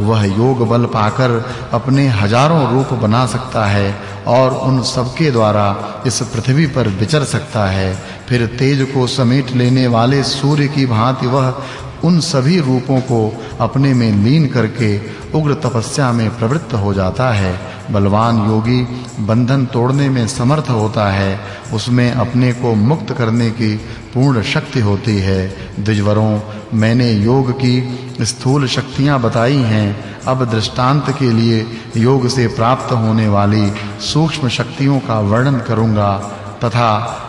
वह योग बल पाकर अपने हज़ारों रूप बना सकता है और उन सबके द्वारा इस पृथ्वी पर विचर सकता है। फिर तेज को समेट लेने वाले सूर्य की भांति वह उन सभी रूपों को अपने में लीन करके उग्र तपस्या में प्रवृत्त हो जाता है। बलवान योगी बंधन तोड़ने में समर्थ होता है। उसमें अपने को मुक्त करने की पूर्ण शक्ति होती है। द्विजवरों, मैंने योग की स्थूल शक्तियाँ बताई हैं। अब दृष्टांत के लिए योग से प्राप्त होने वाली सूक्ष्म शक्तियों का वर्णन करूँगा तथा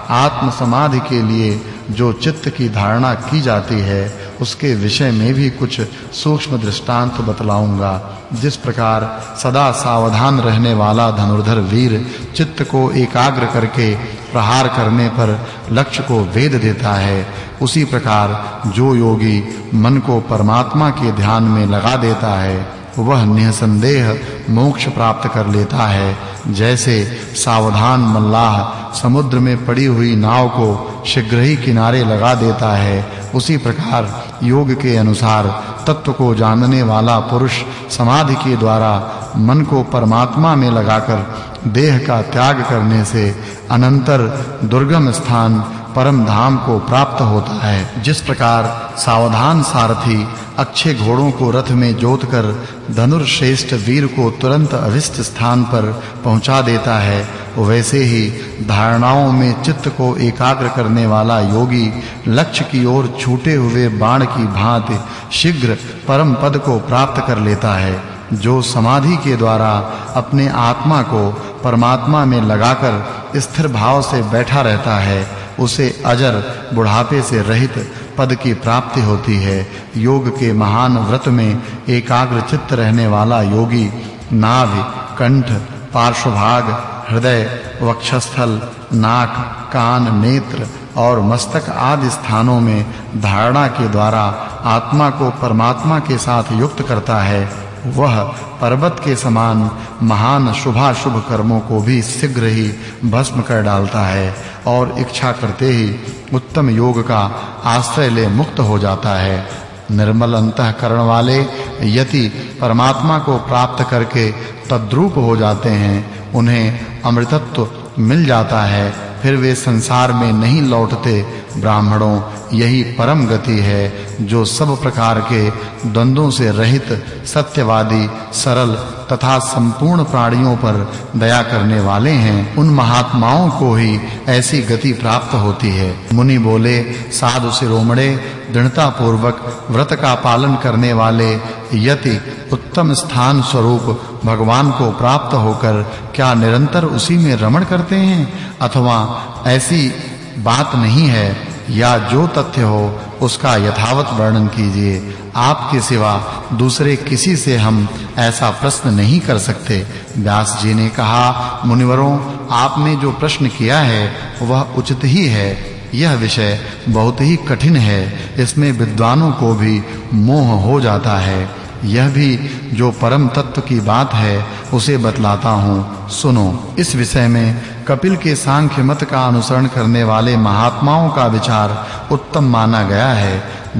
आत्म समाधि के लिए जो चित्त की धारणा की जाती है उसके विषय में भी कुछ सूक्ष्म दृष्टांत बतलाऊँगा। जिस प्रकार सदा सावधान रहने वाला धनुर्धर वीर चित्त को एकाग्र करके प्रहार करने पर लक्ष्य को वेद देता है, उसी प्रकार जो योगी मन को परमात्मा के ध्यान में लगा देता है, वह निसंदेह मोक्ष प्राप्त कर लेता है। जैसे सावधान मल्लाह समुद्र में पड़ी हुई नाव को शीघ्र ही किनारे लगा देता है, उसी प्रकार योग के अनुसार तत्व को जानने वाला पुरुष समाधि के द्वारा मन को परमात्मा में लगाकर देह का त्याग करने से अनंतर दुर्गम स्थान परम धाम को प्राप्त होता है। जिस प्रकार सावधान सारथी अच्छे घोड़ों को रथ में जोतकर धनुर्श्रेष्ठ वीर को तुरंत अभिष्ट स्थान पर पहुँचा देता है वैसे ही धारणाओं में चित्त को एकाग्र करने वाला योगी लक्ष्य की ओर छूटे हुए बाण की भांति शीघ्र परम पद को प्राप्त कर लेता है, जो समाधि के द्वारा अपने आत्मा को परमात्मा में लगाकर स्थिर भाव से बैठा रहता है, उसे अजर बुढ़ापे से रहित पद की प्राप्ति होती है। योग के महान व्रत में एकाग्र चित्त रहने वाला योगी नाभि, कंठ पार्श्वभाग, हृदय, वक्षस्थल, नाक, कान, नेत्र और मस्तक आदि स्थानों में धारणा के द्वारा आत्मा को परमात्मा के साथ युक्त करता है, वह पर्वत के समान महान शुभाशुभ कर्मों को भी शीघ्र ही भस्म कर डालता है और इच्छा करते ही उत्तम योग का आश्रय ले मुक्त हो जाता है। निर्मल अंतःकरण वाले यति परमात्मा को प्राप्त करके तद्रूप हो जाते हैं, उन्हें अमृतत्व मिल जाता है, फिर वे संसार में नहीं लौटते। ब्राह्मणों, यही परम गति है जो सब प्रकार के द्वंद्वों से रहित, सत्यवादी, सरल तथा संपूर्ण प्राणियों पर दया करने वाले हैं, उन महात्माओं को ही ऐसी गति प्राप्त होती है। मुनि बोले, साधु शिरोमणे दृढ़ता पूर्वक व्रत का पालन करने वाले यति उत्तम स्थान स्वरूप भगवान को प्राप्त होकर क्या निरंतर उसी में रमण करते हैं? अथवा ऐसी बात नहीं है, या जो तथ्य हो उसका यथावत वर्णन कीजिए। आपके सिवा दूसरे किसी से हम ऐसा प्रश्न नहीं कर सकते। व्यास जी ने कहा, मुनिवरों, आपने जो प्रश्न किया है, वह उचित ही है। यह विषय बहुत ही कठिन है। इसमें विद्वानों को भी मोह हो जाता है। यह भी जो परम तत्व की बात है, उसे बतलाता हूँ। सुनो, इस विषय में कपिल के सांख्य मत का अनुसरण करने वाले महात्माओं का विचार उत्तम माना गया है।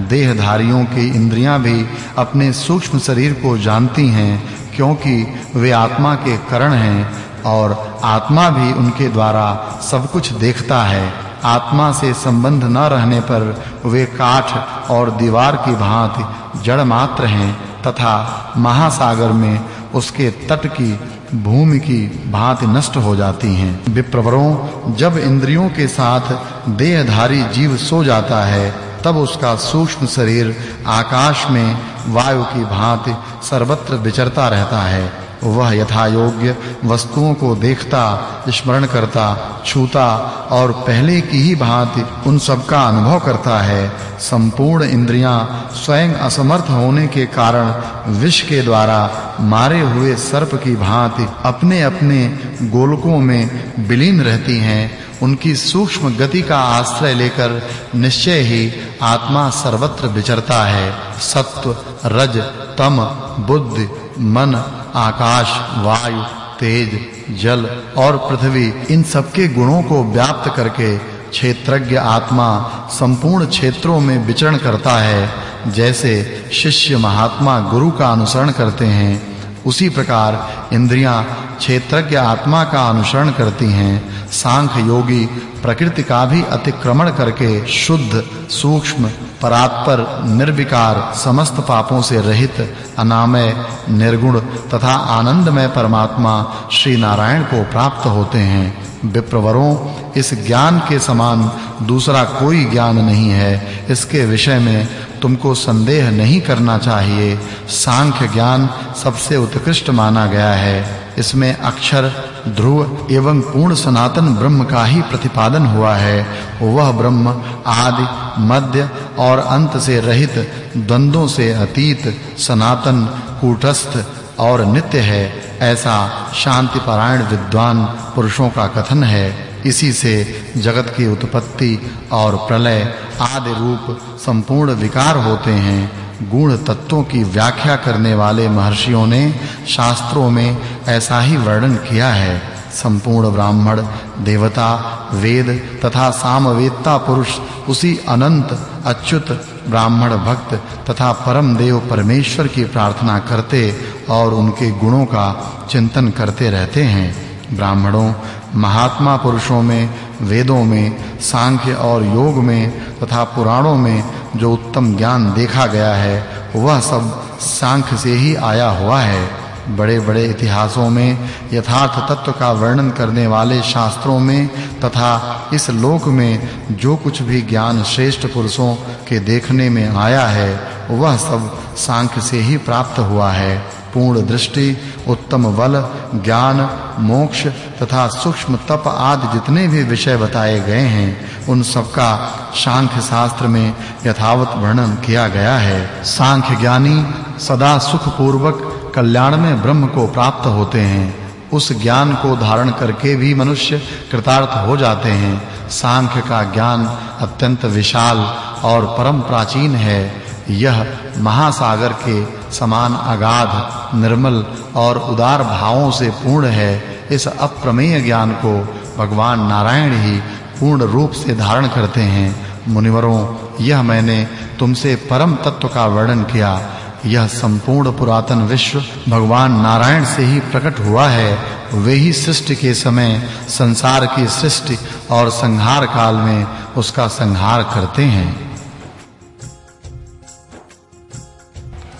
देहधारियों की इंद्रियाँ भी अपने सूक्ष्म शरीर को जानती हैं, क्योंकि वे आत्मा के करण हैं और आत्मा भी उनके द्वारा सब कुछ देखता है। आत्मा से संबंध न रहने पर वे काठ और दीवार की भांति जड़ मात्र हैं तथा महासागर में उसके तट की भूमि की भांति नष्ट हो जाती हैं। विप्रवरों, जब इंद्रियों के साथ देहधारी जीव सो जाता है, तब उसका सूक्ष्म शरीर आकाश में वायु की भांति सर्वत्र विचरता रहता है। वह यथा योग्य वस्तुओं को देखता, स्मरण करता, छूता और पहले की ही भांति उन सब का अनुभव करता है। संपूर्ण इंद्रियाँ स्वयं असमर्थ होने के कारण विष के द्वारा मारे हुए सर्प की भांति अपने-अपने गोलकों में विलीन रहती हैं। उनकी सूक्ष्म गति का आश्रय लेकर निश्चय ही आत्मा सर्वत्र विचरता है। सत्व, रज, तम, बुद्धि मन, आकाश, वायु, तेज, जल और पृथ्वी, इन सबके गुणों को व्याप्त करके क्षेत्रज्ञ आत्मा संपूर्ण क्षेत्रों में विचरण करता है। जैसे शिष्य महात्मा गुरु का अनुसरण करते हैं, उसी प्रकार इंद्रियाँ क्षेत्रज्ञ आत्मा का अनुसरण करती हैं। सांख्य योगी प्रकृति का भी अतिक्रमण करके शुद्ध, सूक्ष्म परात्पर निर्विकार समस्त पापों से रहित अनामय, निर्गुण तथा आनंदमय परमात्मा श्री नारायण को प्राप्त होते हैं। विप्रवरों, इस ज्ञान के समान दूसरा कोई ज्ञान नहीं है। इसके विषय में तुमको संदेह नहीं करना चाहिए। सांख्य ज्ञान सबसे उत्कृष्ट माना गया है। इसमें अक्षर, ध्रुव एवं पूर्ण सनातन ब्रह्म का ही प्रतिपादन हुआ है। वह ब्रह्म आदि, मध्य और अंत से रहित द्वंद्वों से अतीत, सनातन, कूटस्थ और नित्य है, ऐसा शांति पारायण विद्वान पुरुषों का कथन है। इसी से जगत की उत्पत्ति और प्रलय आदि रूप संपूर्ण विकार होते हैं। गुण तत्वों की व्याख्या करने वाले महर्षियों ने शास्त्रों में ऐसा ही वर्णन किया है। संपूर्ण ब्राह्मण, देवता, वेद तथा सामवेदता पुरुष, उसी अनंत, अच्युत, ब्राह्मण भक्त तथा परम देव परमेश्वर की प्रार्थना करते और उनके गुणों का चिंतन करते रहते हैं। ब्राह्मणों, महात्मा पुरुषों में, वेदों में, सांख्य और योग में तथा पुराणों में जो उत्तम ज्ञान देखा गया है, वह सब सांख्य से ही आया हुआ है। बड़े-बड़े इतिहासों में, यथार्थ तत्व का वर्णन करने वाले शास्त्रों में, तथा इस लोक में जो कुछ भी ज्ञान श्रेष्ठ पुरुषों के देखने में आया है, वह सब सांख्य से ही प्राप्त हुआ है। पूर्ण दृष्टि, उत्तम बल, ज्ञान, मोक्ष तथा सूक्ष्म तप आदि जितने भी विषय बताए गए हैं, उन सबका सांख्य शास्त्र में यथावत वर्णन किया गया है। सांख्य ज्ञानी सदा सुख पूर्वक कल्याण में ब्रह्म को प्राप्त होते हैं, उस ज्ञान को धारण करके भी मनुष्य कृतार्थ हो जाते हैं। सांख्य का ज्ञान अत्यंत विशाल और परम प्राचीन है। यह महासागर के समान अगाध, निर्मल और उदार भावों से पूर्ण है। इस अप्रमेय ज्ञान को भगवान नारायण ही पूर्ण रूप से धारण करते हैं। मुनिवरों, यह मैंने तुमसे परम तत्व का वर्णन किया। यह संपूर्ण पुरातन विश्व भगवान नारायण से ही प्रकट हुआ है। वे ही सृष्टि के समय, संसार की सृष्टि और संहार काल में उसका संहार करते हैं।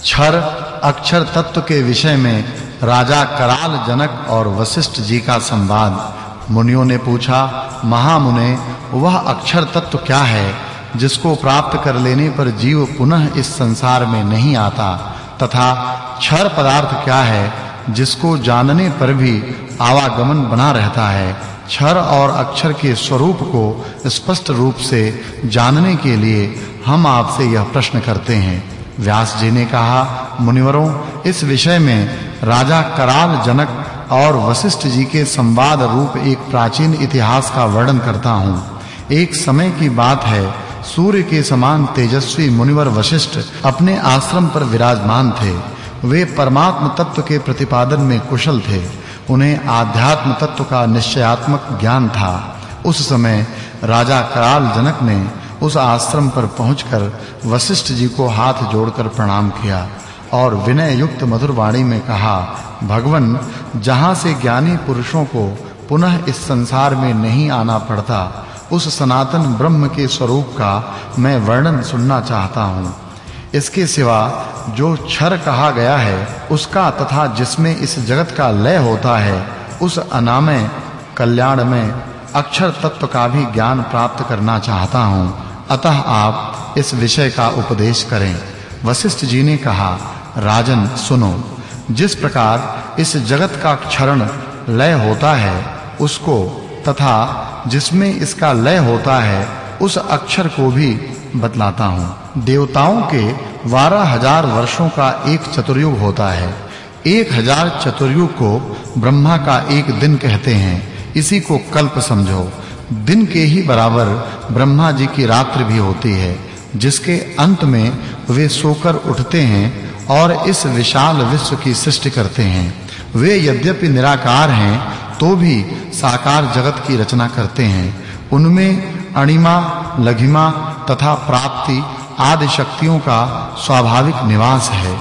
क्षर, अक्षर तत्व के विषय में राजा कराल जनक और वशिष्ठ जी का संवाद। मुनियों ने पूछा, महामुने, वह अक्षर तत्व क्या है? जिसको प्राप्त कर लेने पर जीव पुनः इस संसार में नहीं आता, तथा क्षर पदार्थ क्या है, जिसको जानने पर भी आवागमन बना रहता है, क्षर और अक्षर के स्वरूप को स्पष्ट रूप से जानने के लिए हम आपसे यह प्रश्न करते हैं। व्यास जी ने कहा, मुनिवरों, इस विषय में राजा कराल जनक और वशिष्ठ जी के संवाद रूप एक प्राचीन इतिहास का वर्णन करता हूँ। एक समय की बात है सूर्य के समान तेजस्वी मुनिवर वशिष्ठ अपने आश्रम पर विराजमान थे। वे परमात्म तत्व के प्रतिपादन में कुशल थे। उन्हें आध्यात्म तत्व का निश्चयात्मक ज्ञान था। उस समय राजा कराल जनक ने उस आश्रम पर पहुंचकर वशिष्ठ जी को हाथ जोड़कर प्रणाम किया और विनय युक्त मधुर वाणी में कहा, भगवन, जहाँ से ज्ञानी पुरुषों को पुनः इस संसार में नहीं आना पड़ता उस सनातन ब्रह्म के स्वरूप का मैं वर्णन सुनना चाहता हूँ। इसके सिवा जो क्षर कहा गया है, उसका तथा जिसमें इस जगत का लय होता है, उस अनामय कल्याण में अक्षर तत्व का भी ज्ञान प्राप्त करना चाहता हूँ। अतः आप इस विषय का उपदेश करें। वशिष्ठ जी ने कहा, राजन, सुनो। जिस प्रकार इस जगत का क्षरण लय होता है, उसको तथा जिसमें इसका लय होता है, उस अक्षर को भी बतलाता हूँ। देवताओं के बारह हज़ार वर्षों का एक चतुर्युग होता है। एक हज़ार चतुर्युग को ब्रह्मा का एक दिन कहते हैं। इसी को कल्प समझो। दिन के ही बराबर ब्रह्मा जी की रात्रि भी होती है, जिसके अंत में वे सोकर उठते हैं और इस विशाल विश्व की सृष्टि करते हैं। वे यद्यपि निराकार हैं तो भी साकार जगत की रचना करते हैं, उनमें अणिमा, लघिमा तथा प्राप्ति आदि शक्तियों का स्वाभाविक निवास है।